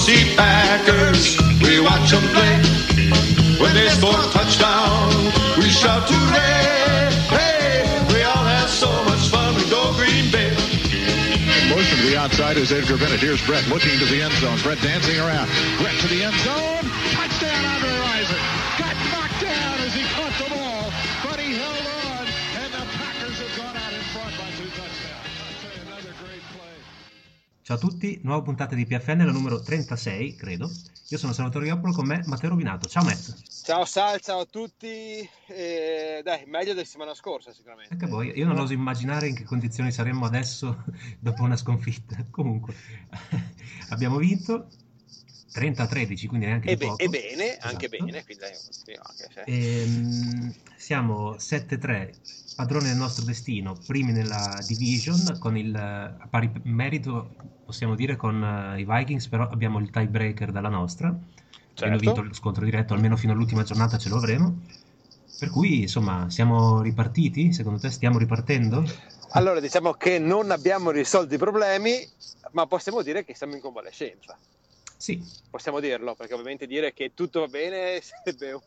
see Packers, we watch them play. When they score a touchdown, we shout! Hey, we all have so much fun. We go Green Bay. Motion to the outside is Edgar Bennett. Here's Brett looking to the end zone. Brett dancing around. Brett to the end zone. Touchdown, Andre Rison. Ciao a tutti, nuova puntata di PFN, la numero 36, credo. Io sono Salvatore Ioppolo, con me Matteo Rovinato. Ciao Matt. Ciao Sal, ciao a tutti. Eh, dai, meglio della settimana scorsa sicuramente. Anche voi, io non oso immaginare in che condizioni saremmo adesso dopo una sconfitta. Comunque, abbiamo vinto 30-13, quindi neanche E, be- poco. e bene, anche Esatto. bene. Quindi, dai, sì, anche se- Ehm, siamo 7-3, padroni del nostro destino, primi nella division, con il a pari merito, possiamo dire, con eh, i Vikings, però abbiamo il tiebreaker dalla nostra. Abbiamo Certo. vinto lo scontro diretto, almeno fino all'ultima giornata ce lo avremo. Per cui, insomma, siamo ripartiti? Secondo te stiamo ripartendo? Allora, diciamo che non abbiamo risolto i problemi, ma possiamo dire che siamo in convalescenza. Sì, Possiamo dirlo, perché ovviamente dire che tutto va bene sarebbe un,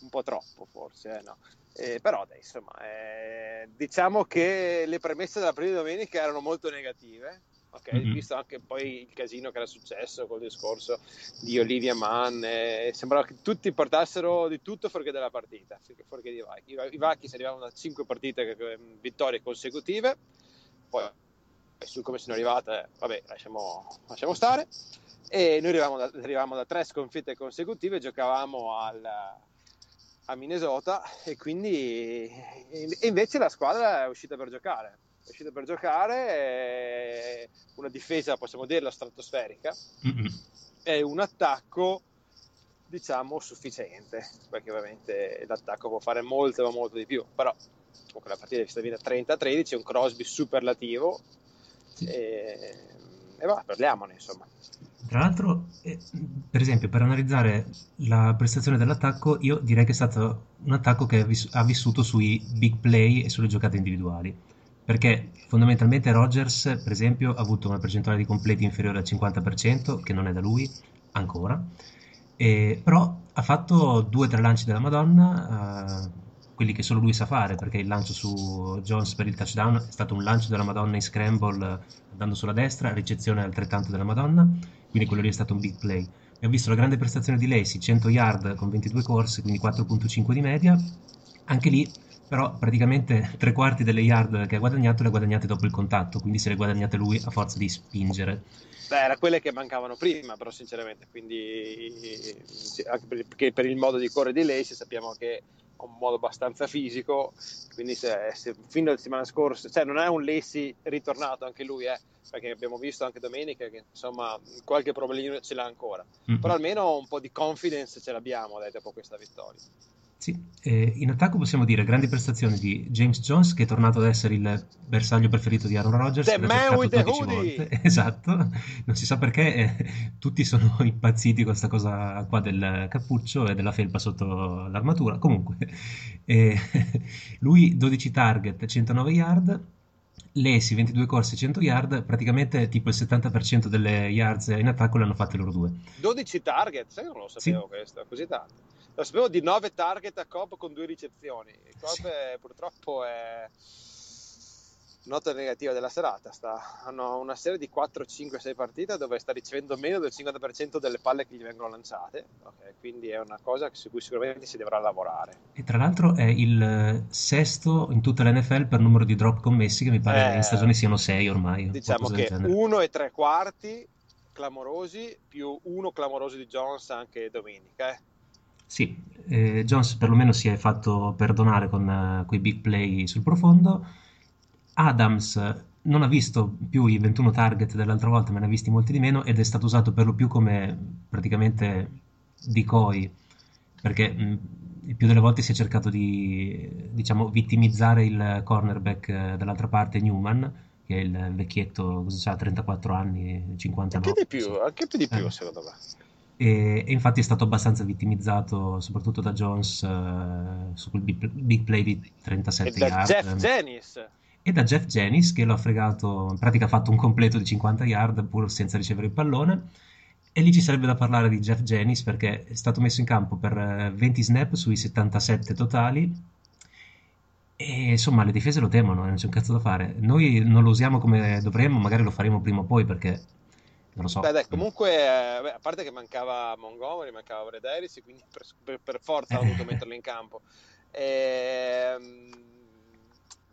un po' troppo, forse, eh, no. Eh, però, dai, insomma, eh, diciamo che le premesse della prima domenica erano molto negative. ok? Mhm. Visto anche poi il casino che era successo col discorso di Olivia Mann, eh, sembrava che tutti portassero di tutto fuorché della partita, fuorché- di Vacchi. I Vacchi si arrivavano da 5 partite, eh, vittorie consecutive, poi su come sono arrivate, eh, vabbè, lasciamo, lasciamo stare. E noi arrivavamo da, arrivavamo da tre sconfitte consecutive, giocavamo al, a Minnesota e quindi e invece la squadra è uscita per giocare. È uscita per giocare, eh, una difesa possiamo dirla stratosferica Mm-mm. e un attacco diciamo sufficiente perché ovviamente l'attacco può fare molto ma molto di più però comunque la partita è stata vinta 30-13 un Crosby superlativo Sì. e, e va parliamone insomma Tra l'altro, eh, per esempio, per analizzare la prestazione dell'attacco, io direi che è stato un attacco che ha, vis- ha vissuto sui big play e sulle giocate individuali. Perché fondamentalmente Rodgers, per esempio, ha avuto una percentuale di completi inferiore al 50%, che non è da lui ancora, e- però ha fatto due o tre lanci della Madonna, eh, quelli che solo lui sa fare, perché il lancio su Jones per il touchdown è stato un lancio della Madonna in scramble andando sulla destra, ricezione altrettanto della Madonna, quindi quello lì è stato un big play. Abbiamo visto la grande prestazione di Lacey, 100 yard con 22 corse, quindi 4.5 di media. Anche lì, però, praticamente tre quarti delle yard che ha guadagnato le ha guadagnate dopo il contatto, quindi se le guadagnate lui a forza di spingere. Beh, era quelle che mancavano prima però sinceramente quindi anche per- perché per il modo di correre di lei sappiamo che un modo abbastanza fisico quindi se, se fino alla settimana scorsa cioè non è un Lacey ritornato anche lui eh, perché abbiamo visto anche domenica che insomma qualche problemino ce l'ha ancora Mm. però almeno un po' di confidence ce l'abbiamo dai, dopo questa vittoria Sì, eh, in attacco possiamo dire grandi prestazioni di James Jones, che è tornato ad essere il bersaglio preferito di Aaron Rodgers. The man with the 12 hoodie! volte. Esatto, non si sa perché eh, tutti sono impazziti con questa cosa qua del cappuccio e della felpa sotto l'armatura. Comunque, eh, lui 12 target, 109 yard. Lesi 22 corse 100 yard, praticamente tipo il 70% delle yards in attacco le hanno fatte loro due. 12 target, sai non lo sapevo questo, così tanto. Lo sapevo di 9 target a Cobb con due ricezioni. Cobb è- purtroppo è nota negativa della serata. Sta, hanno una serie di 4, 5, 6 partite dove sta ricevendo meno del 50% delle palle che gli vengono lanciate. Ok, quindi è una cosa su cui sicuramente si dovrà lavorare. E tra l'altro è il eh, sesto in tutta l'NFL per numero di drop commessi, che mi pare Eh, in stagione siano sei ormai. o Diciamo che genere. 1 e 3 quarti clamorosi più uno clamoroso di Jones anche domenica. eh. Sì, eh, Jones perlomeno si è fatto perdonare con eh, quei big play sul profondo. Adams non ha visto più i 21 target dell'altra volta, ma ne ha visti molti di meno ed è stato usato per lo più come praticamente decoy, perché mh, il più delle volte si è cercato di, diciamo, vittimizzare il cornerback eh, dall'altra parte, Newman, che è il vecchietto, cosa c'ha, 34 anni, 59. Anche di più, anche più di più Eh. secondo me. E, e infatti è stato abbastanza vittimizzato soprattutto da Jones eh, su quel big, big play di E 37 da yard Jeff Janis. e da Jeff Janis che lo ha fregato, in pratica ha fatto un completo di 50 yard pur senza ricevere il pallone E lì ci sarebbe da parlare di Jeff Janis perché è stato messo in campo per 20 snap sui 77 totali e insomma le difese lo temono, non c'è un cazzo da fare. Noi non lo usiamo come dovremmo, magari lo faremo prima o poi perché lo so. Beh, dai, comunque, eh, beh, a parte che mancava Montgomery, mancava Brad Harris, quindi per, per, per forza ho dovuto metterlo in campo. Ehm,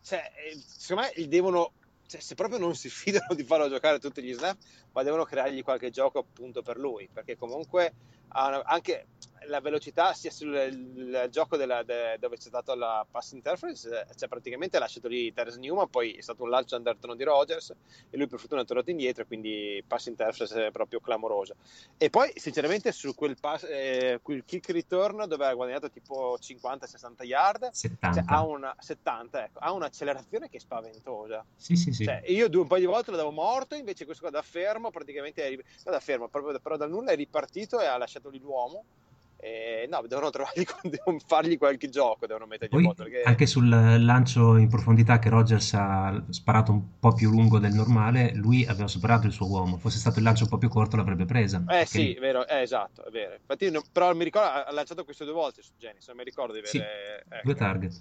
cioè, secondo me devono, cioè, se proprio non si fidano di farlo giocare tutti gli snap, ma devono creargli qualche gioco appunto per lui, perché comunque una, anche la velocità sia sul gioco della, de, dove c'è stata la pass interference, cioè praticamente ha lasciato lì Terence Newman, poi è stato un lancio undertono di Rogers e lui per fortuna è tornato indietro, quindi pass interference è proprio clamorosa. E poi sinceramente su quel, pass, eh, quel kick return dove ha guadagnato tipo 50-60 yard, 70. Cioè, ha, una, 70, ecco, ha un'accelerazione che è spaventosa. Sì, sì, sì. Cioè, io due un paio di volte lo davo morto, invece questo qua da fermo praticamente, è, da fermo, proprio, però dal nulla è ripartito e ha lasciato lì l'uomo eh, no, devono, trovargli, devono fargli qualche gioco, devono mettergli Poi, moto. Perché... Anche sul lancio in profondità che Rogers ha sparato un po' più lungo del normale, lui aveva superato il suo uomo. Fosse stato il lancio un po' più corto, l'avrebbe presa. Eh sì, è vero, eh, esatto, è vero. Infatti, no, però mi ricordo, ha lanciato queste due volte su non mi ricordo di avere... Sì, ecco. due target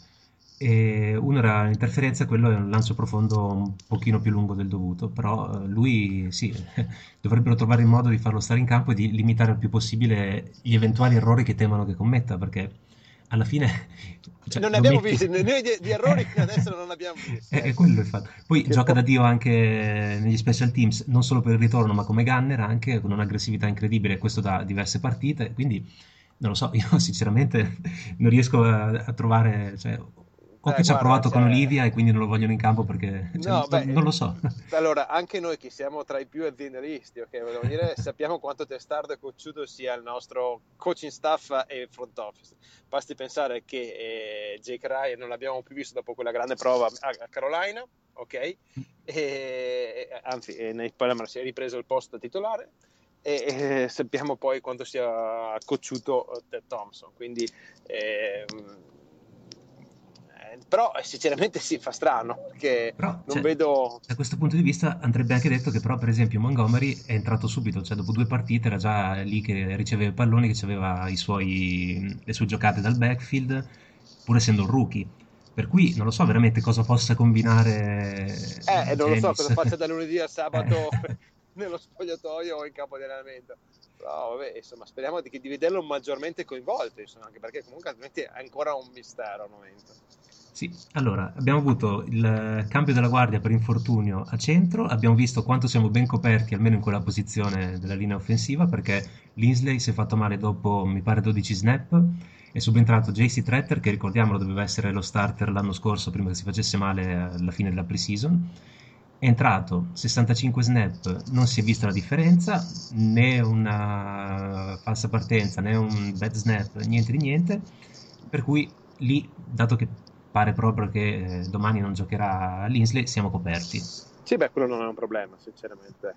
e uno era l'interferenza, quello è un lancio profondo un pochino più lungo del dovuto, però eh, lui sì, dovrebbero trovare il modo di farlo stare in campo e di limitare il più possibile gli eventuali errori che temono che commetta, perché alla fine... Cioè, non ne abbiamo metti... visti, noi di, di errori fino adesso non abbiamo visti. È, quello il fatto. Poi che gioca po- da Dio anche negli special teams, non solo per il ritorno, ma come gunner anche, con un'aggressività incredibile, questo da diverse partite, quindi non lo so, io sinceramente non riesco a, a trovare... Cioè, o che ci ha provato cioè... con Olivia e quindi non lo vogliono in campo perché cioè, no, beh, non lo so. Allora, anche noi che siamo tra i più aziendalisti, ok, vogliamo dire, sappiamo quanto testardo e cocciuto sia il nostro coaching staff e front office. Basti pensare che eh, Jake Ryan non l'abbiamo più visto dopo quella grande prova a Carolina, ok? E, anzi, eh, nei Palmer si è ripreso il posto titolare e, e sappiamo poi quanto sia cocciuto Ted Thompson, quindi... Eh, però eh, sinceramente si fa strano perché però, non cioè, vedo da questo punto di vista andrebbe anche detto che però per esempio Montgomery è entrato subito cioè dopo due partite era già lì che riceveva i palloni che aveva suoi, le sue giocate dal backfield pur essendo un rookie per cui non lo so veramente cosa possa combinare eh non lo so cosa faccia da lunedì a sabato eh. nello spogliatoio o in campo di allenamento però vabbè, insomma, speriamo di, di vederlo maggiormente coinvolto, insomma, anche perché comunque altrimenti è ancora un mistero al momento. Sì, allora abbiamo avuto il cambio della guardia per infortunio a centro, abbiamo visto quanto siamo ben coperti almeno in quella posizione della linea offensiva perché Linsley si è fatto male dopo mi pare 12 snap, è subentrato JC Tretter che ricordiamolo doveva essere lo starter l'anno scorso prima che si facesse male alla fine della pre-season, è entrato 65 snap, non si è vista la differenza, né una falsa partenza né un bad snap, niente di niente, per cui lì, dato che pare proprio che eh, domani non giocherà Linsley, siamo coperti. Sì, beh, quello non è un problema, sinceramente.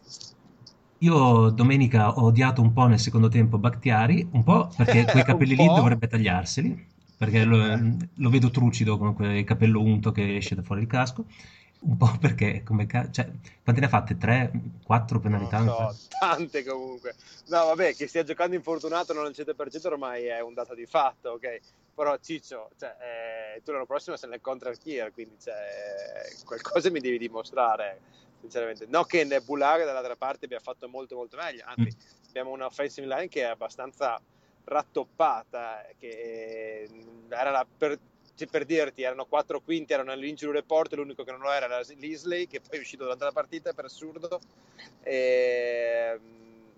Io domenica ho odiato un po' nel secondo tempo Bactiari, un po' perché quei capelli lì dovrebbe tagliarseli, perché lo, lo, vedo trucido con quel capello unto che esce da fuori il casco, un po' perché come ca- cioè, quante ne ha fatte? 3, 4 penalità? So, tante comunque. No, vabbè, che stia giocando infortunato non al 100% ormai è un dato di fatto, ok? Però Ciccio, cioè, eh, tu l'anno prossimo sei nel contract year, quindi cioè, qualcosa mi devi dimostrare, sinceramente. No che Nebulare dall'altra parte abbia fatto molto molto meglio, anzi mm. abbiamo una offensive line che è abbastanza rattoppata, che era la, per, per, dirti, erano quattro quinti, erano nell'injury report, l'unico che non lo era era Lisley, che poi è uscito durante la partita per assurdo. E,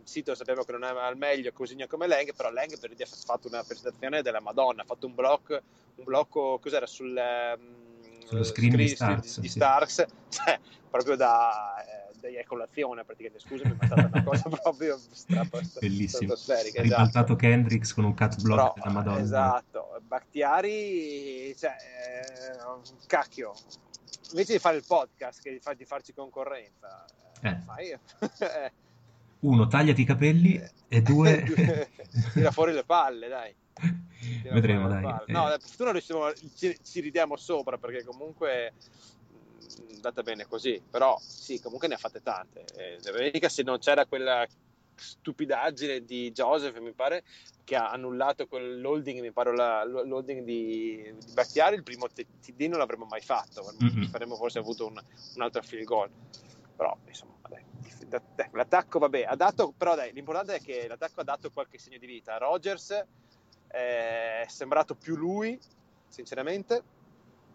Sito sappiamo che non è al meglio così come Lang, però Lang per ha fatto una presentazione della Madonna, ha fatto un blocco, un blocco cos'era sul um, sullo screen, screen di Starks, di, Starks cioè, proprio da, eh, da eiaculazione praticamente, scusami, ma è stata una cosa proprio bellissima. Ha ribaltato esatto. Kendricks con un cut block però, della Madonna. Esatto, Bakhtiari, cioè, eh, cacchio, invece di fare il podcast che di, far, di farci concorrenza, eh. fai... Eh, uno, tagliati i capelli e due... Tira fuori le palle, dai. Tira Vedremo, dai. Eh. No, per fortuna riusciamo, ci, ci, ridiamo sopra perché comunque è andata bene così, però sì, comunque ne ha fatte tante. Eh, se non c'era quella stupidaggine di Joseph, mi pare, che ha annullato quell'holding, mi pare la, l'holding di, di Battiari, il primo TD non l'avremmo mai fatto, mm-hmm. faremmo forse avuto un, un altro field goal. Però, insomma, vabbè, l'attacco, vabbè, ha dato, però dai, l'importante è che l'attacco ha dato qualche segno di vita. Rogers eh, è sembrato più lui, sinceramente,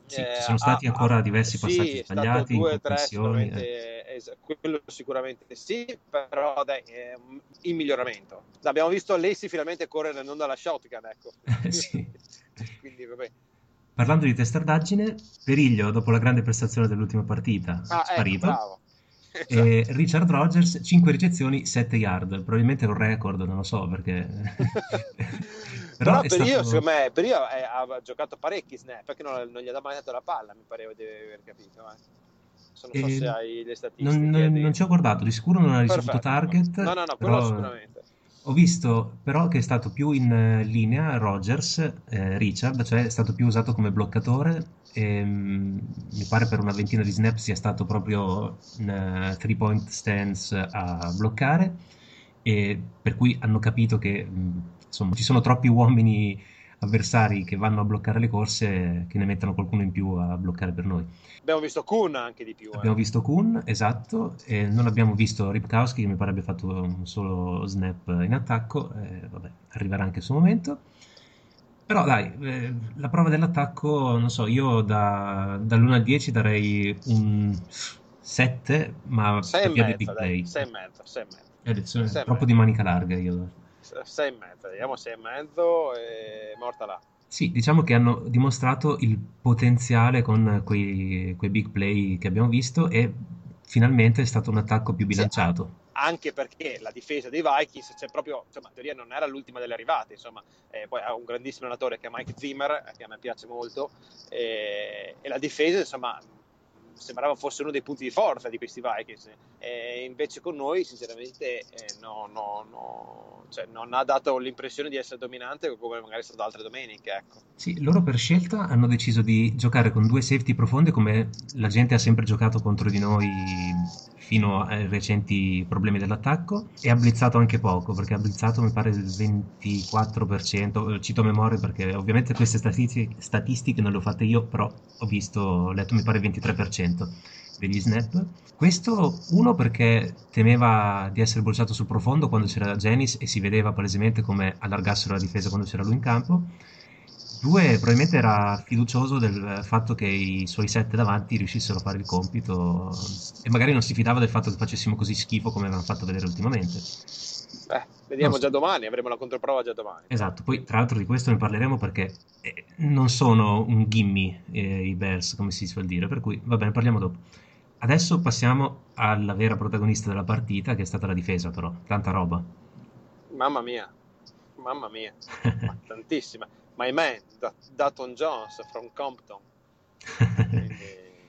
sì, ci sono stati ah, ancora diversi passaggi sì, sbagliati, due, tre, sicuramente, eh. es- quello sicuramente sì, però dai, è in miglioramento. Abbiamo visto Alessi finalmente correre non dalla shotgun, ecco. sì. Quindi, vabbè. Parlando di testardaggine, Periglio, dopo la grande prestazione dell'ultima partita, ah, ecco, sparito. Ecco, e Richard Rogers 5 ricezioni 7 yard probabilmente è un record non lo so perché però, però per, io, secondo me, per io è, ha giocato parecchi snap perché non, non, gli ha mai dato la palla mi pareva di aver capito eh. non so e se hai le statistiche non, non, ci ho guardato di sicuro non ha ricevuto Perfetto. target no no no quello però... sicuramente ho visto però che è stato più in eh, linea Rogers, eh, Richard, cioè è stato più usato come bloccatore e mm, mi pare per una ventina di snap sia stato proprio in uh, three point stance a bloccare e per cui hanno capito che mm, insomma ci sono troppi uomini avversari che vanno a bloccare le corse che ne mettano qualcuno in più a bloccare per noi. Abbiamo visto Kuhn anche di più. Eh. Abbiamo visto Kuhn, esatto, e non abbiamo visto Ripkowski che mi pare abbia fatto un solo snap in attacco, eh, vabbè, arriverà anche il suo momento. Però dai, eh, la prova dell'attacco, non so, io da, dall'1 al 10 darei un 7, ma 6 per via di big play. 6 e mezzo, 6 e mezzo. Eh, troppo mezzo. di manica larga io. 6 e mezzo, vediamo 6 e mezzo e morta là. Sì, diciamo che hanno dimostrato il potenziale con quei, quei big play che abbiamo visto e finalmente è stato un attacco più bilanciato. Anche perché la difesa dei Vikings, cioè proprio, insomma, in teoria non era l'ultima delle arrivate, insomma, eh, poi ha un grandissimo allenatore che è Mike Zimmer, che a me piace molto, e, e la difesa, insomma, sembrava fosse uno dei punti di forza di questi Vikings. E invece con noi, sinceramente, eh, no, no, no, cioè non ha dato l'impressione di essere dominante come magari è stato altre domeniche. Ecco. Sì, loro per scelta hanno deciso di giocare con due safety profonde come la gente ha sempre giocato contro di noi fino ai recenti problemi dell'attacco e ha blizzato anche poco perché ha blizzato mi pare il 24% cito a memoria perché ovviamente queste statistiche, statistiche non le ho fatte io però ho visto ho letto mi pare il 23% degli snap questo uno perché temeva di essere bruciato sul profondo quando c'era Janis e si vedeva palesemente come allargassero la difesa quando c'era lui in campo Due, probabilmente era fiducioso del fatto che i suoi sette davanti riuscissero a fare il compito e magari non si fidava del fatto che facessimo così schifo come avevano fatto vedere ultimamente. Beh, vediamo già domani, avremo la controprova già domani. Esatto, poi tra l'altro di questo ne parleremo perché eh, non sono un gimme eh, i Bears, come si suol dire, per cui va bene, parliamo dopo. Adesso passiamo alla vera protagonista della partita, che è stata la difesa, però. Tanta roba. Mamma mia, mamma mia, tantissima my man, Dayton Jones from Compton. Quindi...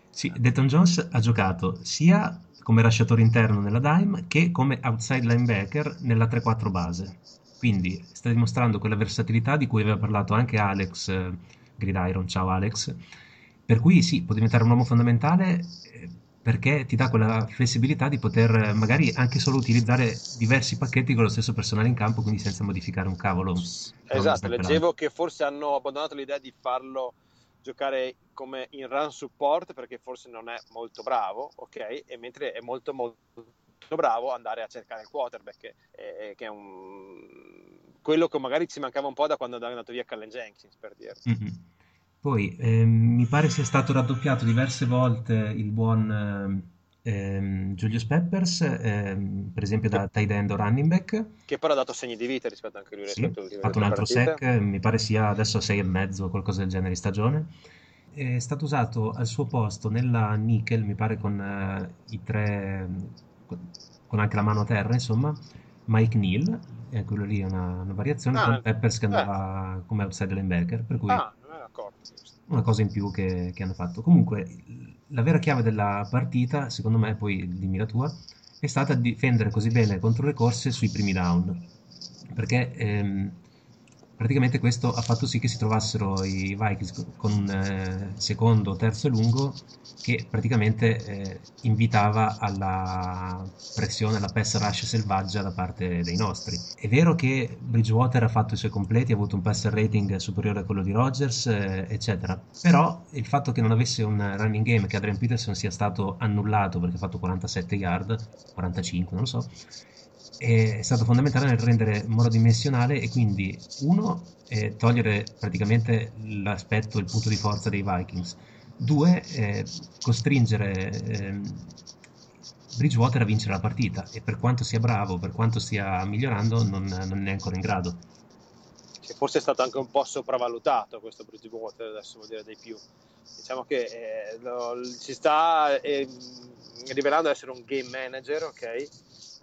sì, Dayton Jones ha giocato sia come lasciatore interno nella dime che come outside linebacker nella 3-4 base. Quindi sta dimostrando quella versatilità di cui aveva parlato anche Alex eh, Gridiron. Ciao Alex. Per cui sì, può diventare un uomo fondamentale eh, perché ti dà quella flessibilità di poter magari anche solo utilizzare diversi pacchetti con lo stesso personale in campo, quindi senza modificare un cavolo. Esatto, leggevo che forse hanno abbandonato l'idea di farlo giocare come in run support perché forse non è molto bravo, ok? E mentre è molto molto bravo andare a cercare il quarterback, eh, che è un... quello che magari ci mancava un po' da quando è andato via Callen Jenkins, per dire. Mm-hmm. Poi eh, mi pare sia stato raddoppiato diverse volte il buon eh, Julius Peppers, eh, per esempio da tight end o running back. Che però ha dato segni di vita rispetto anche lui. Sì, ha fatto un altro partite. sec, mi pare sia adesso a 6,5 o qualcosa del genere di stagione. È stato usato al suo posto nella nickel, mi pare con uh, i tre, con anche la mano a terra, insomma, Mike Neal, e quello lì è una, una variazione, ah, con Peppers che andava eh. come outside linebacker, per cui... Ah una cosa in più che, che, hanno fatto. Comunque, la vera chiave della partita, secondo me, poi dimmi la tua, è stata difendere così bene contro le corse sui primi down. Perché ehm, praticamente questo ha fatto sì che si trovassero i Vikings con un eh, secondo, terzo e lungo che praticamente eh, invitava alla pressione, alla pass rush selvaggia da parte dei nostri. È vero che Bridgewater ha fatto i suoi completi, ha avuto un passer rating superiore a quello di Rodgers, eh, eccetera, però il fatto che non avesse un running game, che Adrian Peterson sia stato annullato perché ha fatto 47 yard, 45, non lo so, è stato fondamentale nel rendere monodimensionale e quindi uno eh, togliere praticamente l'aspetto, il punto di forza dei Vikings, due eh, costringere eh, Bridgewater a vincere la partita e per quanto sia bravo, per quanto stia migliorando, non, non è ancora in grado. forse è stato anche un po' sopravvalutato questo Bridgewater, adesso vuol dire dei più. Diciamo che eh, lo, si sta eh, rivelando essere un game manager, ok?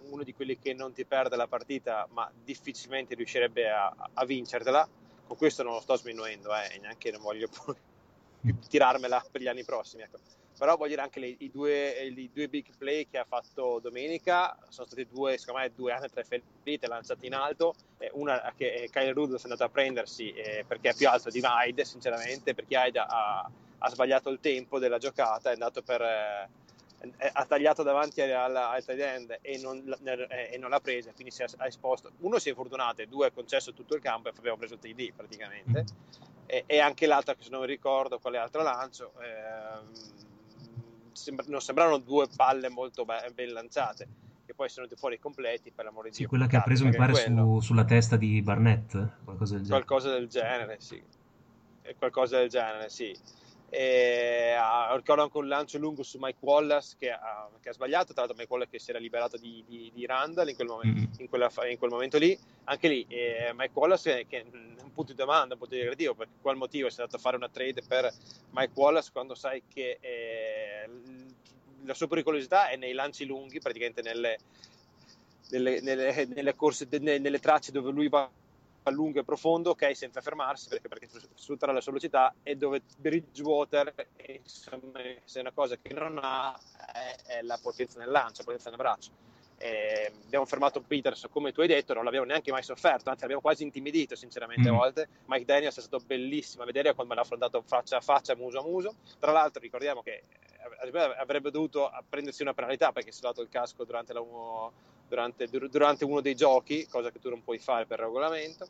Uno di quelli che non ti perde la partita, ma difficilmente riuscirebbe a, a vincertela. Con questo non lo sto sminuendo, eh, neanche non voglio tirarmela per gli anni prossimi. Ecco. Però voglio dire anche le, i, due, i, due, big play che ha fatto domenica sono stati due, secondo me, due anni tre ferite lanciate in alto. Eh, una che Kyle Rudolph è andato a prendersi eh, perché è più alto di Hyde, sinceramente, perché Hyde ha, ha, sbagliato il tempo della giocata, è andato per eh, ha tagliato davanti al, al tight end e non, e non, l'ha presa, quindi si è, ha esposto. Uno si è fortunato e due ha concesso tutto il campo e abbiamo preso il TD praticamente. E, e, anche l'altra, che se non mi ricordo quale altro lancio, eh, sembra, non sembrano due palle molto ben, ben lanciate che poi sono fuori completi per l'amore di sì, Dio. Quella che ha preso mi pare su, sulla testa di Barnett, qualcosa del genere. Qualcosa del genere, sì. Qualcosa del genere, sì. E, uh, ricordo anche un lancio lungo su Mike Wallace che ha, che ha sbagliato, tra l'altro Mike Wallace che si era liberato di, di, di Randall in quel, momento, mm-hmm. in, quella, in quel, momento, lì, anche lì eh, Mike Wallace che, è un punto di domanda, un punto di negativo, per qual motivo è andato a fare una trade per Mike Wallace quando sai che eh, la sua pericolosità è nei lanci lunghi, praticamente nelle, nelle, nelle, nelle, corse, nelle tracce dove lui va lungo e profondo, ok, senza fermarsi perché, perché sfrutterà la sua velocità e dove Bridgewater insomma, se è una cosa che non ha è, è la potenza nel lancio, la potenza nel braccio. Eh, abbiamo fermato Peters come tu hai detto, non l'abbiamo neanche mai sofferto, anzi l'abbiamo quasi intimidito sinceramente mm. a volte. Mike Daniels è stato bellissimo a vedere quando me l'ha affrontato faccia a faccia, muso a muso. Tra l'altro ricordiamo che eh, avrebbe dovuto prendersi una penalità perché si è dato il casco durante la, durante, durante uno dei giochi, cosa che tu non puoi fare per regolamento.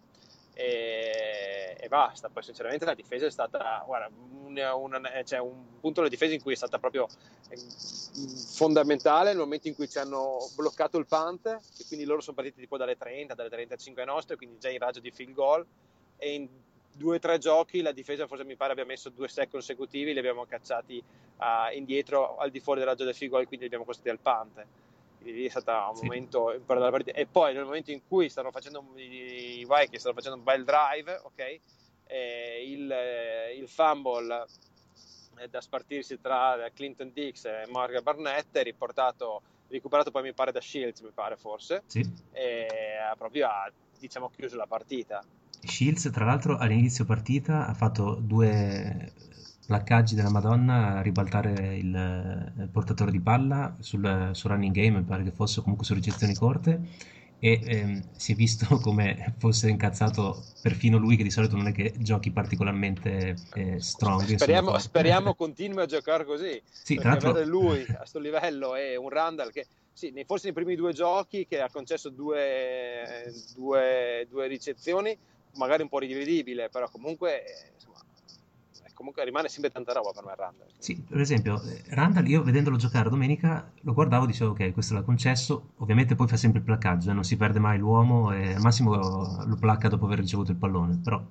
E, e, basta. Poi, sinceramente, la difesa è stata guarda, una, una, cioè un punto della difesa in cui è stata proprio eh, fondamentale nel momento in cui ci hanno bloccato il punt, e quindi loro sono partiti tipo dalle 30, dalle 35 nostre, quindi già in raggio di field goal. E in due o tre giochi la difesa, forse mi pare, abbia messo due set consecutivi, li abbiamo cacciati uh, indietro al di fuori del raggio del field goal, quindi li abbiamo costati al punt lì è stato un sì. momento importante della partita. E poi nel momento in cui stanno facendo i Vikings stanno facendo un bel drive, ok? Eh, il, il, fumble da spartirsi tra Clinton Dix e Morgan Barnett è riportato, recuperato poi mi pare da Shields, mi pare forse, sì. e proprio ha diciamo chiuso la partita. Shields tra l'altro all'inizio partita ha fatto due placcaggi della Madonna a ribaltare il, il portatore di palla sul, sul, running game, mi pare che fosse comunque su ricezioni corte e ehm, si è visto come fosse incazzato perfino lui che di solito non è che giochi particolarmente eh, strong. Speriamo, speriamo continui a giocare così. Sì, tra l'altro... lui a questo livello e un Randall che sì, nei, forse nei primi due giochi che ha concesso due, due, due ricezioni, magari un po' ridividibile, però comunque insomma, comunque rimane sempre tanta roba per me Randall. Sì, per esempio, Randall io vedendolo giocare domenica lo guardavo e dicevo ok, questo l'ha concesso, ovviamente poi fa sempre il placcaggio, eh, non si perde mai l'uomo e al massimo lo placca dopo aver ricevuto il pallone, però.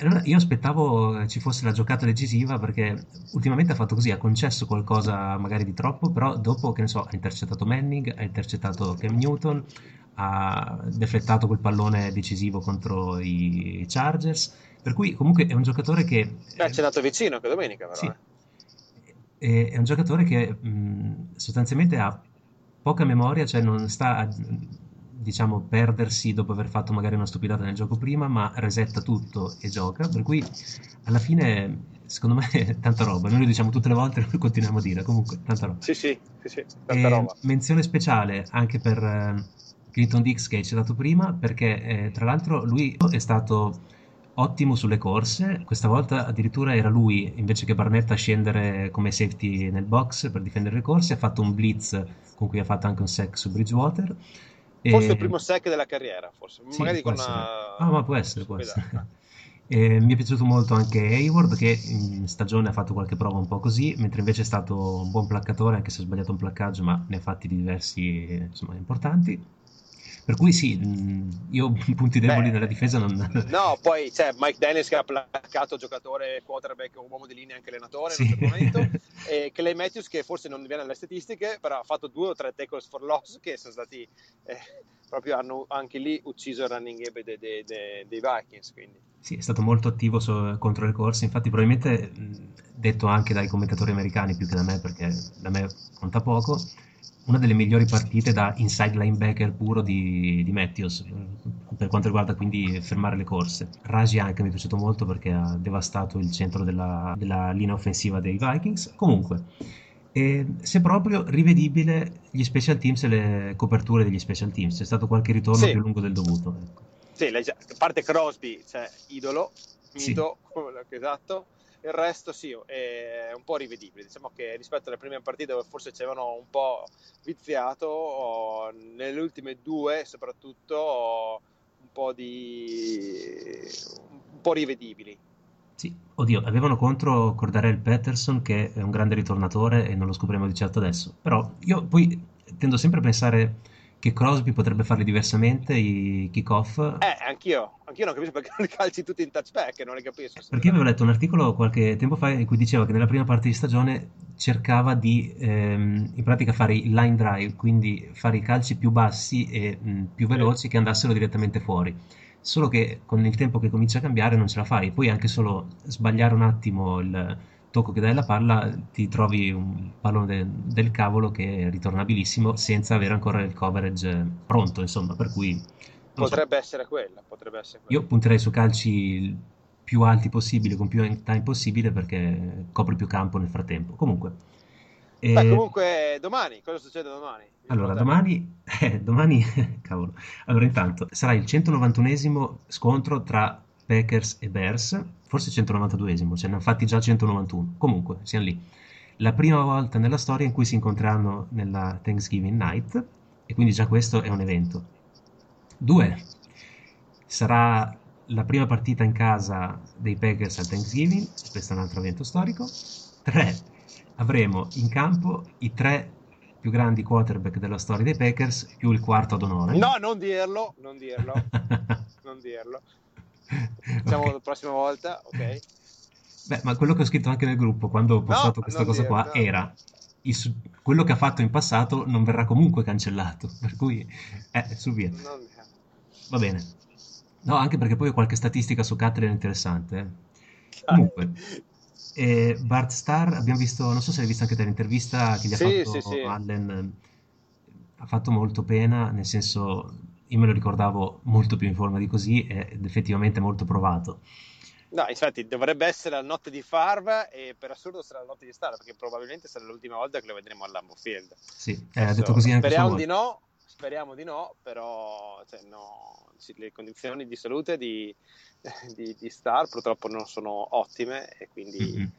Allora io aspettavo ci fosse la giocata decisiva perché ultimamente ha fatto così, ha concesso qualcosa magari di troppo, però dopo che ne so, ha intercettato Manning, ha intercettato Cam Newton, ha deflettato quel pallone decisivo contro i Chargers per cui comunque è un giocatore che... Beh, ci è andato vicino anche domenica però. Sì. Eh. È un giocatore che mh, sostanzialmente ha poca memoria, cioè non sta a diciamo perdersi dopo aver fatto magari una stupidata nel gioco prima, ma resetta tutto e gioca, per cui alla fine secondo me è tanta roba, noi lo diciamo tutte le volte, lo continuiamo a dire, comunque tanta roba. Sì, sì, sì, sì tanta e roba. Menzione speciale anche per Clinton Dix che hai citato prima, perché eh, tra l'altro lui è stato ottimo sulle corse, questa volta addirittura era lui invece che Barnett a scendere come safety nel box per difendere le corse, ha fatto un blitz con cui ha fatto anche un sack su Bridgewater. Forse il primo sack della carriera, forse. Sì, magari con essere. una... Ah, ma può essere, può essere. E mi è piaciuto molto anche Hayward che in stagione ha fatto qualche prova un po' così, mentre invece è stato un buon placcatore, anche se ha sbagliato un placcaggio, ma ne ha fatti di diversi insomma, importanti. Per cui sì, mh, io punti deboli Beh, nella difesa non... No, poi c'è Mike Dennis che ha placcato giocatore, quarterback, uomo di linea, anche allenatore Sì. in un certo momento, e Clay Matthews che forse non viene alle statistiche, però ha fatto due o tre tackles for loss che sono stati eh, proprio hanno anche lì ucciso il running game dei, dei- dei- dei Vikings. Quindi. Sì, è stato molto attivo so- contro le corse, infatti probabilmente mh, detto anche dai commentatori americani più che da me, perché da me conta poco, una delle migliori partite da inside linebacker puro di, di Matthews, eh, per quanto riguarda quindi fermare le corse. Raji anche mi è piaciuto molto perché ha devastato il centro della, della linea offensiva dei Vikings. Comunque, eh, se proprio rivedibile gli special teams e le coperture degli special teams, c'è stato qualche ritorno Sì. più lungo del dovuto. ecco. Sì, a parte Crosby, cioè idolo, Sì. mito, esatto. Il resto sì, è un po' rivedibile. Diciamo che rispetto alle prime partite dove forse ci avevano un po' viziato, nelle ultime due soprattutto un po' di un po' rivedibili. Sì, oddio, avevano contro Cordarell Patterson che è un grande ritornatore e non lo scopriremo di certo adesso. Però io poi tendo sempre a pensare che Crosby potrebbe farli diversamente i kick-off. Eh, anch'io, anch'io non capisco perché non li calci tutti in touchback, non li capisco. Perché avevo letto un articolo qualche tempo fa in cui diceva che nella prima parte di stagione cercava di ehm, in pratica fare i line drive, quindi fare i calci più bassi e mh, più veloci che andassero direttamente fuori. Solo che con il tempo che comincia a cambiare non ce la fai. Poi anche solo sbagliare un attimo il tocco che dai la palla, ti trovi un pallone de- del cavolo che è ritornabilissimo senza avere ancora il coverage pronto, insomma, per cui non so. Potrebbe essere quella, potrebbe essere quella. Io punterei su calci più alti possibile, con più time possibile, perché copri più campo nel frattempo. Comunque, Beh, eh, comunque domani, cosa succede domani? allora, domani, eh, domani, cavolo, allora intanto sarà il 191esimo scontro tra Packers e Bears, forse 192esimo, ce ne hanno fatti già 191, comunque siamo lì. La prima volta nella storia in cui si incontreranno nella Thanksgiving Night, e quindi già questo è un evento. Due, sarà la prima partita in casa dei Packers al Thanksgiving, questo è un altro evento storico. Tre, avremo in campo i tre più grandi quarterback della storia dei Packers più il quarto ad onore. No, non dirlo, non dirlo, non dirlo. Diciamo Ok. la prossima volta, ok? Beh, ma quello che ho scritto anche nel gruppo quando ho postato questa non cosa dire, qua no. era su- quello che ha fatto in passato non verrà comunque cancellato, per cui eh, su via. Non- Va bene. No, anche perché poi ho qualche statistica su Cattler interessante. eh. Comunque, eh, Bart Starr, abbiamo visto, non so se hai visto anche te l'intervista che gli ha Sì, fatto sì, sì. Allen, ha fatto molto pena, nel senso, io me lo ricordavo molto più in forma di così ed effettivamente molto provato. No, infatti dovrebbe essere la notte di Farva e per assurdo sarà la notte di Star perché probabilmente sarà l'ultima volta che lo vedremo al Lambeau Field. Sì, eh, Adesso detto così anche speriamo di no, speriamo di no, però cioè, no, le condizioni di salute di, di, di Star purtroppo non sono ottime e quindi Mhm.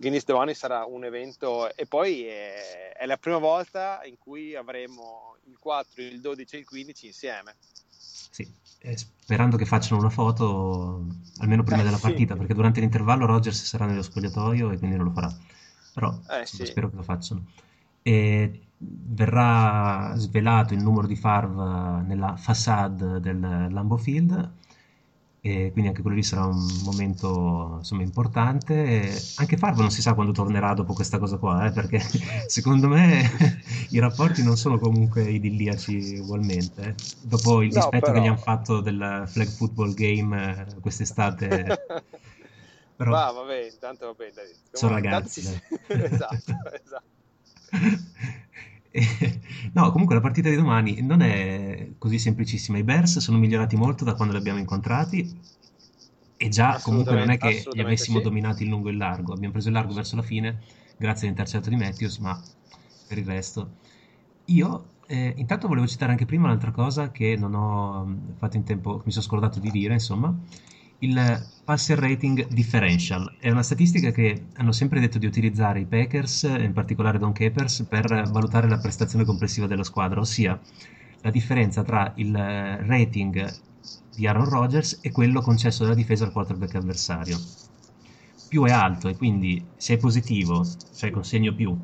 Guinness domani sarà un evento e poi è, è la prima volta in cui avremo il 4, il 12 e il 15 insieme. Sì, eh, sperando che facciano una foto almeno prima Eh, della sì. partita, perché durante l'intervallo Rogers sarà nello spogliatoio e quindi non lo farà. Però Eh, sì. spero che lo facciano. E verrà svelato il numero di Farv nella façade del Lambeau Field e quindi anche quello lì sarà un momento insomma importante. E anche Farv non si sa quando tornerà dopo questa cosa qua, eh, perché secondo me i rapporti non sono comunque idilliaci ugualmente. eh. Dopo il No, dispetto che però- gli hanno fatto del flag football game eh, quest'estate, però Va, vabbè, intanto va bene. dai. Sono ragazzi, dai. esatto, esatto. No, comunque la partita di domani non è così semplicissima. I Bears sono migliorati molto da quando li abbiamo incontrati e già comunque non è che li avessimo sì. dominati il lungo e il largo. Abbiamo preso il largo verso la fine grazie all'intercetto di Matthews, ma per il resto io Eh, intanto volevo citare anche prima un'altra cosa che non ho mm, fatto in tempo, mi sono scordato di dire, insomma, il passer rating differential. È una statistica che hanno sempre detto di utilizzare i Packers, in particolare Don Capers, per valutare la prestazione complessiva della squadra, ossia la differenza tra il rating di Aaron Rodgers e quello concesso dalla difesa al quarterback avversario. Più è alto e quindi se è positivo, cioè con segno più,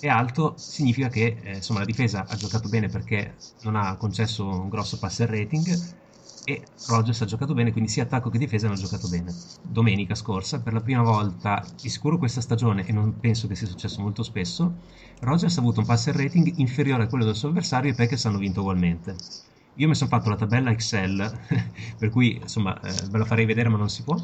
è alto, significa che eh, insomma, la difesa ha giocato bene perché non ha concesso un grosso passer rating e Rodgers ha giocato bene, quindi sia attacco che difesa hanno giocato bene. Domenica scorsa, per la prima volta, di sicuro questa stagione, e non penso che sia successo molto spesso, Rodgers ha avuto un passer rating inferiore a quello del suo avversario e i Packers hanno vinto ugualmente. Io mi sono fatto la tabella Excel, per cui insomma eh, ve la farei vedere ma non si può.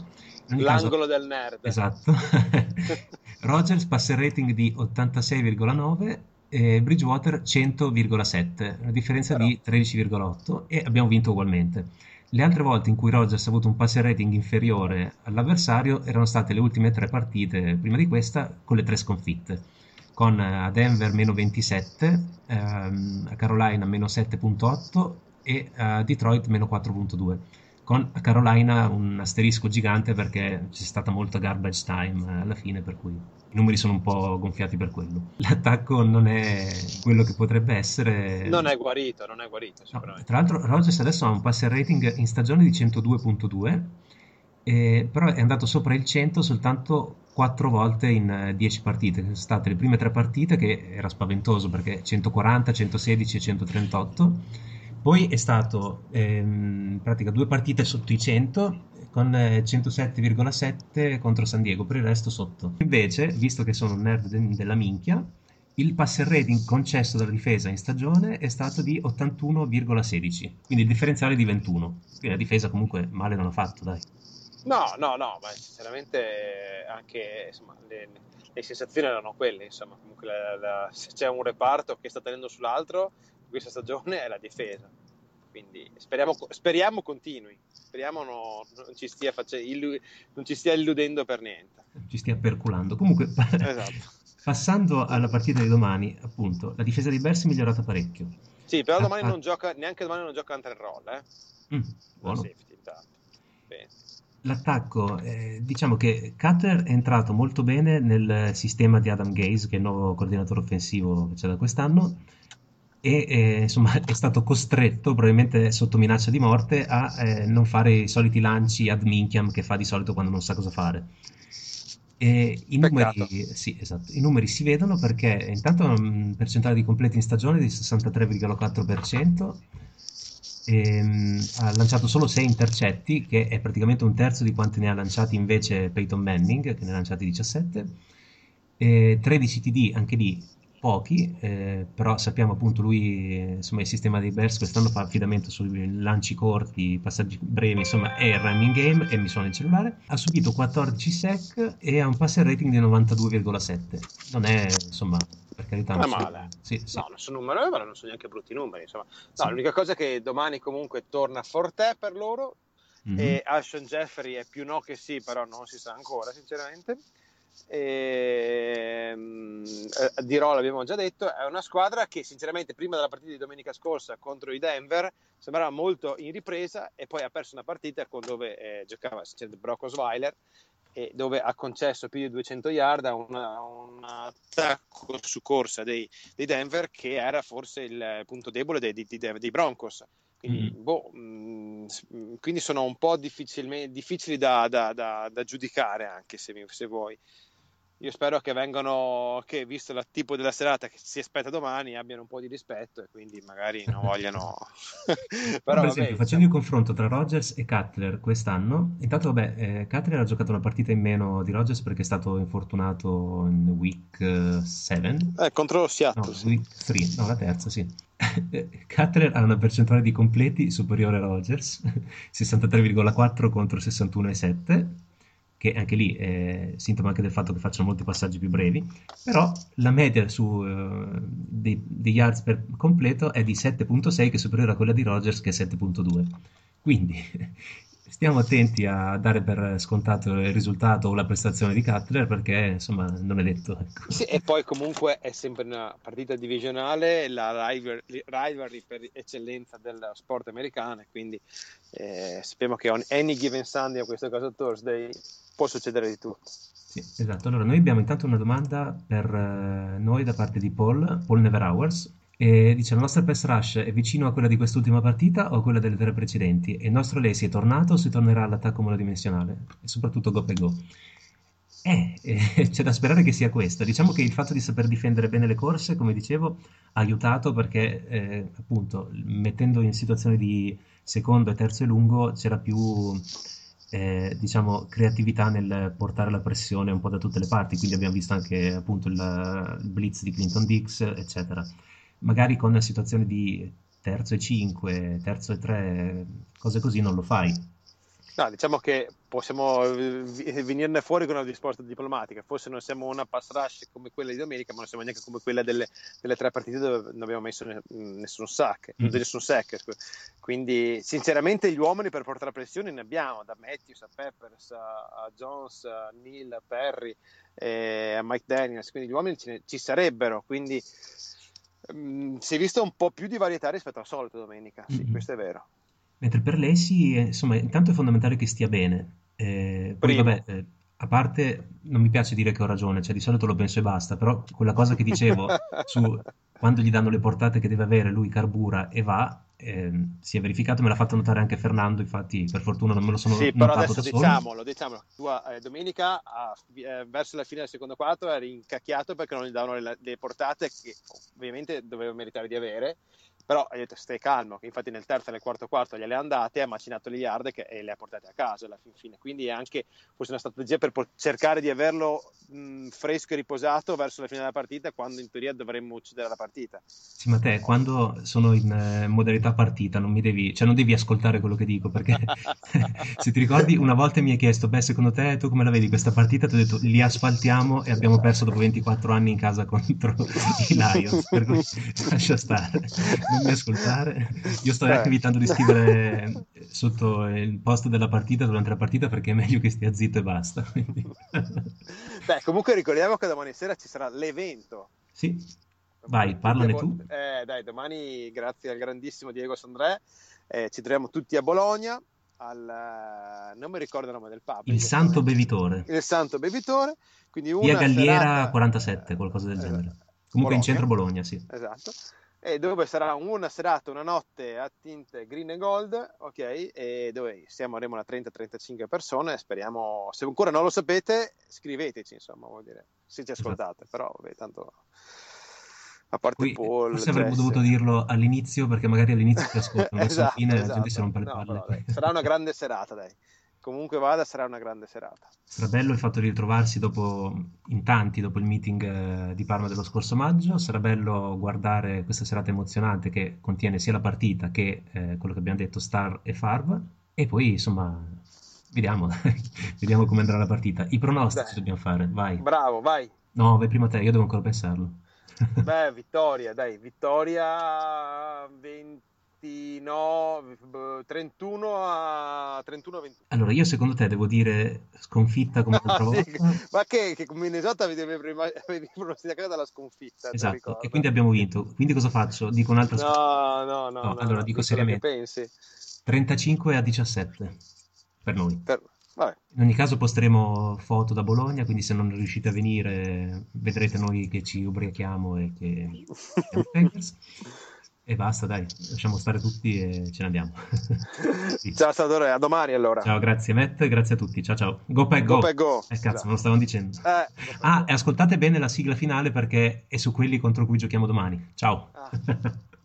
L'angolo caso, del nerd. Esatto. Rogers passer rating di 86,9 e Bridgewater 100,7, una differenza Però. di 13,8 e abbiamo vinto ugualmente. Le altre volte in cui Rogers ha avuto un passer rating inferiore all'avversario erano state le ultime tre partite prima di questa con le tre sconfitte. Con eh, a Denver meno 27, ehm, a Carolina meno 7.8 e a Detroit meno 4.2 con a Carolina un asterisco gigante perché c'è stata molta garbage time eh, alla fine per cui i numeri sono un po' gonfiati per quello. L'attacco non è quello che potrebbe essere. Non è guarito non è guarito no, tra l'altro Rogers adesso ha un passer rating in stagione di 102.2 eh, però è andato sopra il 100 soltanto 4 volte in 10 partite, sono state le prime tre partite che era spaventoso perché 140, 116 e 138 poi è stato ehm, in pratica due partite sotto i 100 con 107,7 eh, contro San Diego, per il resto sotto. Invece, visto che sono un nerd de- della minchia, il passer rating concesso dalla difesa in stagione è stato di 81,16, quindi il differenziale di 21. Quindi la difesa comunque male non ha fatto, dai. No, no, no, ma sinceramente anche insomma, le, le, sensazioni erano quelle, insomma, comunque la, la, se c'è un reparto che sta tenendo sull'altro, questa stagione è la difesa. Quindi speriamo, speriamo continui, speriamo no, non, ci stia face, illu, non ci stia illudendo per niente. Ci stia perculando. Comunque, esatto. passando alla partita di domani, appunto, la difesa dei Bears è migliorata parecchio. Sì, però domani ah, non gioca, neanche domani non gioca Hunter Roll, eh? Mm, buono. Safety, intanto. Bene l'attacco, eh, diciamo che Cutter è entrato molto bene nel sistema di Adam Gaze, che è il nuovo coordinatore offensivo che c'è da quest'anno, e eh, insomma è stato costretto, probabilmente sotto minaccia di morte, a eh, non fare i soliti lanci ad minchiam che fa di solito quando non sa cosa fare. I, numeri, sì, esatto, I numeri si vedono perché intanto ha un percentuale di completi in stagione di 63,4%, e, um, ha lanciato solo 6 intercetti, che è praticamente un terzo di quanti ne ha lanciati invece Peyton Manning, che ne ha lanciati 17, e 13 TD, anche lì pochi, eh, però sappiamo appunto lui, insomma il sistema dei Bears quest'anno fa affidamento sui lanci corti, passaggi brevi, insomma è il running game e mi suona il cellulare, ha subito 14 sec e ha un passer rating di 92,7, non è insomma per carità non è male, sì, sì. no non sono numeri ma non sono neanche brutti numeri, insomma no, sì. l'unica cosa è che domani comunque torna Forte per loro mm-hmm. e Ashton Jeffrey è più no che sì, però non si sa ancora sinceramente e, ehm, eh, dirò, l'abbiamo già detto, è una squadra che sinceramente prima della partita di domenica scorsa contro i Denver sembrava molto in ripresa e poi ha perso una partita con dove eh, giocava Brock Osweiler e dove ha concesso più di 200 yard a un attacco su corsa dei, dei, Denver che era forse il punto debole dei, dei, dei Broncos. Quindi, mm. boh, mh, mm, quindi, sono un po' difficili da, da, da, da giudicare anche se, se vuoi io spero che vengano, che visto il tipo della serata che si aspetta domani, abbiano un po' di rispetto e quindi magari non vogliano. Però, per esempio, vabbè, facendo il confronto tra Rogers e Cutler quest'anno, intanto, vabbè, eh, Cutler ha giocato una partita in meno di Rogers perché è stato infortunato in week 7. Eh, contro Seattle. No, sì. week 3, no, la terza, sì. Cutler ha una percentuale di completi superiore a Rogers, 63,4 contro 61,7 che anche lì è sintomo anche del fatto che facciano molti passaggi più brevi, però la media su, uh, dei, dei, yards per completo è di 7.6 che è superiore a quella di Rogers che è 7.2. Quindi Stiamo attenti a dare per scontato il risultato o la prestazione di Cutler perché insomma non è detto. Ecco. Sì, e poi comunque è sempre una partita divisionale, la rivalry, rivalry per eccellenza del sport americano, quindi eh, sappiamo che on any given Sunday, o questo caso Thursday, può succedere di tutto. Sì, esatto. Allora, noi abbiamo intanto una domanda per uh, noi da parte di Paul, Paul Never Hours, e dice la nostra pass rush è vicino a quella di quest'ultima partita o a quella delle tre precedenti? E il nostro Lacey è tornato o si tornerà all'attacco monodimensionale? E soprattutto go per go. Eh, eh, c'è da sperare che sia questa. Diciamo che il fatto di saper difendere bene le corse, come dicevo, ha aiutato perché eh, appunto mettendo in situazione di secondo e terzo e lungo c'era più eh, diciamo creatività nel portare la pressione un po' da tutte le parti, quindi abbiamo visto anche appunto il, il blitz di Clinton Dix, eccetera magari con situazioni di terzo e 5, terzo e 3, cose così non lo fai. No, diciamo che possiamo venirne fuori con una risposta diplomatica. Forse non siamo una pass rush come quella di domenica, ma non siamo neanche come quella delle, delle tre partite dove non abbiamo messo nessun sack, mm. nessun sack. Quindi, sinceramente, gli uomini per portare pressione ne abbiamo, da Matthews a Peppers a, Jones, a Neil, a Perry, eh, a Mike Daniels. Quindi gli uomini ci, ci sarebbero. Quindi Mm, si è visto un po' più di varietà rispetto al solito domenica, sì, mm-hmm. questo è vero. Mentre per lei sì, insomma, intanto è fondamentale che stia bene. Eh, poi, vabbè, eh, a parte, non mi piace dire che ho ragione, cioè di solito lo penso e basta, però quella cosa che dicevo su quando gli danno le portate che deve avere, lui carbura e va, eh, si è verificato, me l'ha fatto notare anche Fernando, infatti per fortuna non me lo sono sì, però adesso diciamolo, diciamolo, tu eh, domenica a, eh, verso la fine del secondo quarto eri incacchiato perché non gli davano le, le portate che ovviamente doveva meritare di avere però ha detto stai calmo, che infatti nel terzo e nel quarto quarto gliele ha andate, ha macinato le yard e le ha portate a casa alla fin fine, quindi è anche forse una strategia per cercare di averlo mh, fresco e riposato verso la fine della partita quando in teoria dovremmo uccidere la partita. Sì, ma te quando sono in eh, modalità partita non mi devi, cioè non devi ascoltare quello che dico, perché se ti ricordi una volta mi hai chiesto, beh secondo te tu come la vedi questa partita? Ti ho detto li asfaltiamo e abbiamo perso dopo 24 anni in casa contro i Lions, per cui lascia stare non mi ascoltare. Io sto anche evitando di scrivere sotto il post della partita durante la partita perché è meglio che stia zitto e basta. Beh, comunque ricordiamo che domani sera ci sarà l'evento. Sì. Vai, parlane tu. Eh, dai, domani, grazie al grandissimo Diego Sandré, eh, ci troviamo tutti a Bologna. Al, non mi ricordo il nome del pub. Il Santo Bevitore. Il Santo Bevitore. Quindi una Via Galliera serata... 47, qualcosa del genere. Esatto. Comunque Bologna. in centro Bologna, sì. Esatto e dove sarà una serata, una notte a tinte green e gold, ok? E dove siamo, avremo una 30-35 persone, speriamo, se ancora non lo sapete, scriveteci, insomma, vuol dire, se ci esatto. ascoltate, però, vabbè, tanto a parte Qui, Paul, forse avremmo Jess. dovuto dirlo all'inizio, perché magari all'inizio ti ascoltano, esatto, alla fine esatto. la gente si rompe le no, palle. Però, sarà una grande serata, dai comunque vada sarà una grande serata. Sarà bello il fatto di ritrovarsi dopo, in tanti dopo il meeting eh, di Parma dello scorso maggio, sarà bello guardare questa serata emozionante che contiene sia la partita che eh, quello che abbiamo detto Star e Farb e poi insomma vediamo, vediamo come andrà la partita. I pronostici Beh, dobbiamo fare, vai. Bravo, vai. No, vai prima te, io devo ancora pensarlo. Beh, vittoria, dai, vittoria 20 29, 31 a 31 21. Allora, io secondo te devo dire sconfitta come l'altra volta? Ma che, che con Minnesota avevi, pronosticato la sconfitta. Esatto, e quindi abbiamo vinto. Quindi cosa faccio? Dico un'altra sconfitta? No, no, no. no allora, dico seriamente. Pensi. 35 a 17 per noi. Per... In ogni caso posteremo foto da Bologna, quindi se non riuscite a venire vedrete noi che ci ubriachiamo e che E basta, dai, lasciamo stare tutti e ce ne andiamo. sì. Ciao Salvatore, a domani allora. Ciao, grazie Matt, grazie a tutti. Ciao ciao. Go Pack Go. go, go. Eh cazzo, me lo stavano dicendo. Eh, ah, e ascoltate bene la sigla finale perché è su quelli contro cui giochiamo domani. Ciao. Ah.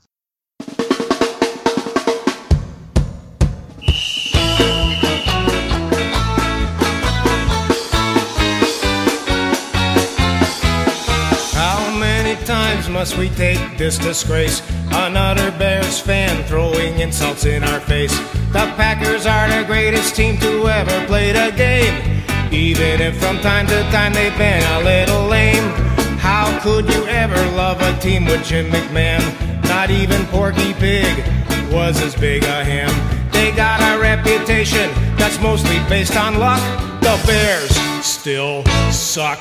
must we take this disgrace? Another Bears fan throwing insults in our face. The Packers are the greatest team to ever play the game. Even if from time to time they've been a little lame. How could you ever love a team with Jim McMahon? Not even Porky Pig was as big a. They they got a reputation that's mostly based on luck. The Bears still suck.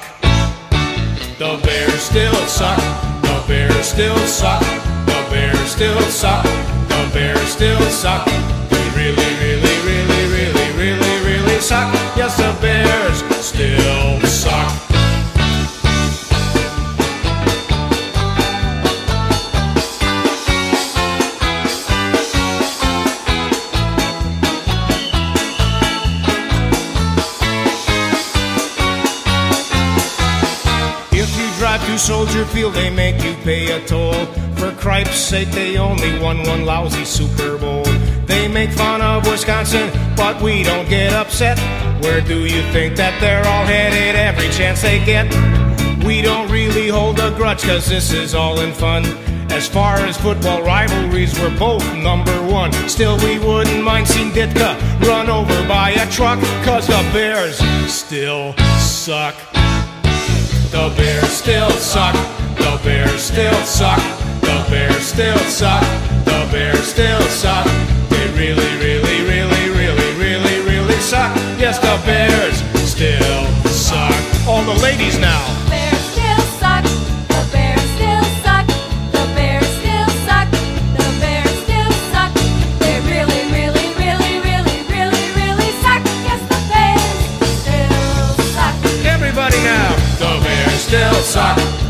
The Bears still suck. The Bears still suck. The Bears still suck. The Bears still suck. They really, really, really, really, really, really suck. Yes, the Bears still suck. Soldier Field, they make you pay a toll. For cripe's sake, they only won one lousy Super Bowl. They make fun of Wisconsin, but we don't get upset. Where do you think that they're all headed every chance they get? We don't really hold a grudge, cause this is all in fun. As far as football rivalries, we're both number one. Still, we wouldn't mind seeing Ditka run over by a truck, cause the Bears still suck. The Bears still suck. The Bears still suck. The Bears still suck. The Bears still suck. They really, really, really, really, really, really suck. Yes, the Bears still suck. All the ladies now. Bears